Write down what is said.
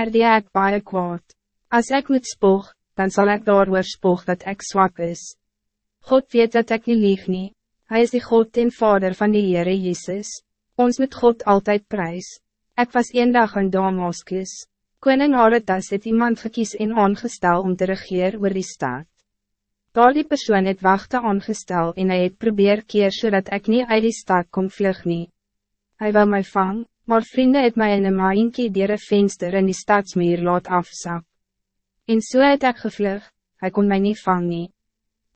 berdie ek baie kwaad. Als ik moet spoog, dan zal ik daar spoog dat ik zwak is. God weet dat ik niet lieg nie. Hij is de God en Vader van de Heere Jezus. Ons moet God altijd prijs. Ik was een dag in Damascus. Koning Aretas het iemand gekies en aangestel om te regeer oor die staat. Daar die persoon het wachte aangestel en hij het probeer keer so ik niet uit die stad kon vlug nie. Hy wil my vang, maar vrienden het mij in een maaienkie dier een venster in die stadsmeer laat afzak. En so het ek gevlug, hij kon mij niet vangen.